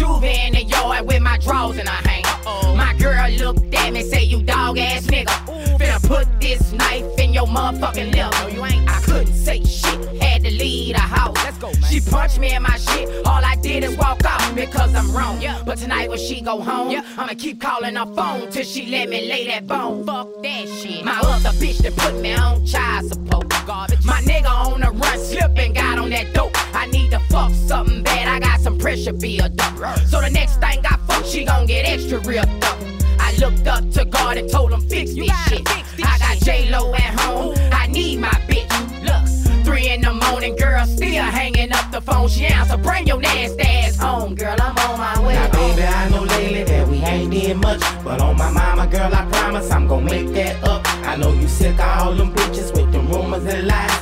juvie in the yard with my drawers in her hand. My girl looked at me, say you dog ass nigga. Finna put this knife in your motherfucking liver. I couldn't say shit, had to leave the house. Let's go, man. She punched me in my shit, all I did is walk off because I'm wrong. Yeah. But tonight when she go home, yeah. I'ma keep calling her phone till she let me lay that bone. Fuck that shit. My other bitch that put me on child support. Garbage. My nigga on the run slipping, got on that dope. I need to pressure build up. So the next thing I fuck, she gon' get extra real up. I looked up to God and told him fix this shit. I got J Lo at home. I need my bitch. Look, three in the morning, girl still hanging up the phone. She answer, bring your nasty ass home, girl. I'm on my way. Now, baby, I know lately that we ain't did much. But on my mama, girl, I promise I'm gonna make that up. I know you sick of all them bitches with them rumors and lies.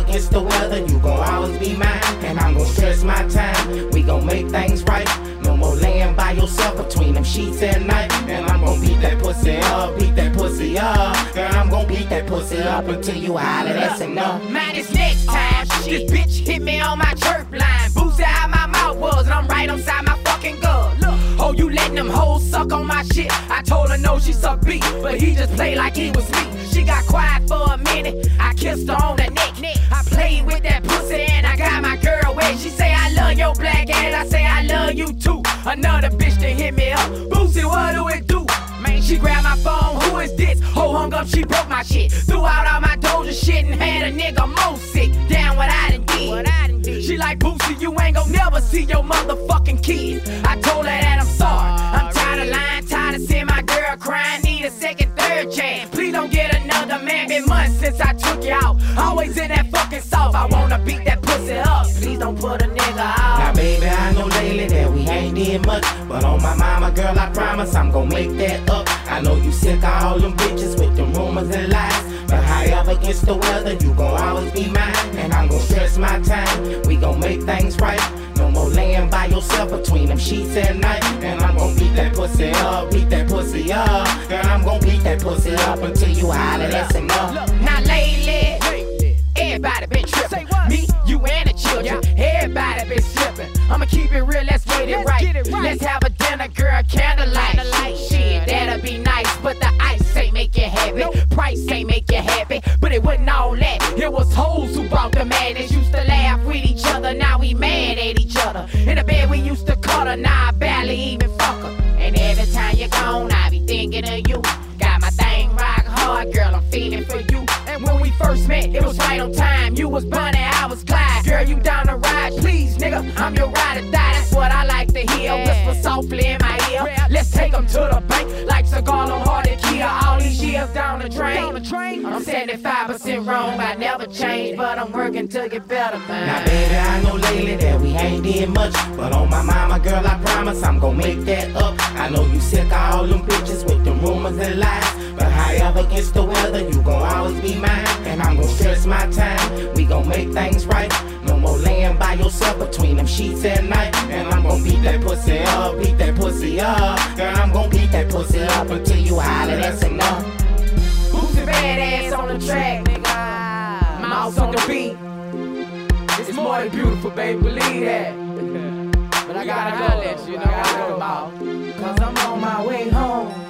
Against the weather, you gon' always be mine. And I'm gon' stress my time. We gon' make things right. No more laying by yourself between them sheets at night. And I'm gon' beat that pussy up, beat that pussy up. Girl, I'm gon' beat that pussy up until you holler, that's enough. Man, it's next time. This bitch hit me on my chirp line. Boost how my mouth was, and I'm right inside my fucking gut. Look, oh, you letting them hoes suck on my shit. I told her no, she suck beat, but he just played like he was me. She got quiet for a minute. I kissed her on the Another bitch that hit me up. Boosie, what do it do? Man, she grabbed my phone. Who is this? Ho hung up, she broke my shit. Threw out all my doja shit and had a nigga more sick. Down what I done did. She like Boosie, you ain't gon' never see your motherfucking kids. I told her that I'm sorry. I'm tired of lying, tired of seeing my girl crying. Need a second, third chance. Ain't did much. But on my mama, girl, I promise I'm gon' make that up. I know you sick of all them bitches with them rumors and lies. But however against the weather, you gon' always be mine. And I'm gon' stress my time. We gon' make things right. No more laying by yourself between them sheets at night. And I'm gon' beat that pussy up, beat that pussy up. Girl, I'm gon' beat that pussy up until you holler, that's enough. Now lately, everybody been tripping. Me, you, and the children. Everybody been slipping. I'ma keep it real, let's get it right. Let's have a dinner, girl, candlelight. Shit, that'll be nice, but the ice ain't make you happy. Price ain't make you happy, but it wasn't all that. It was hoes who brought the madness. Used to laugh with each other, now we mad at each other. In the bed we used to cuddle, now I barely even fuck her. And every time you're gone, I be thinking of you. It was right on time. You was Bonnie, I was Clyde. Girl, you down the ride, please, nigga. I'm your ride or die. That's what I like to hear. Whisper softly in my ear. Let's take 'em to the bank, like cigar on hard and Kia. All these years down the drain. I'm 75% wrong, I never change, but I'm working to get better, Now, man. baby, I know lately that we ain't did much. But on my mama, girl, I promise I'm gon' make that up. I know you sick of all them bitches with them rumors and lies. But however against the by between them sheets at night. And I'm gon' beat that pussy up, beat that pussy up. Girl, I'm gon' beat that pussy up until you holler, that's enough. Who's the badass on the track, nigga? Mouse on the beat. It's more than beautiful, baby, believe that. But I gotta go, you know, I gotta go. Cause I'm on my way home.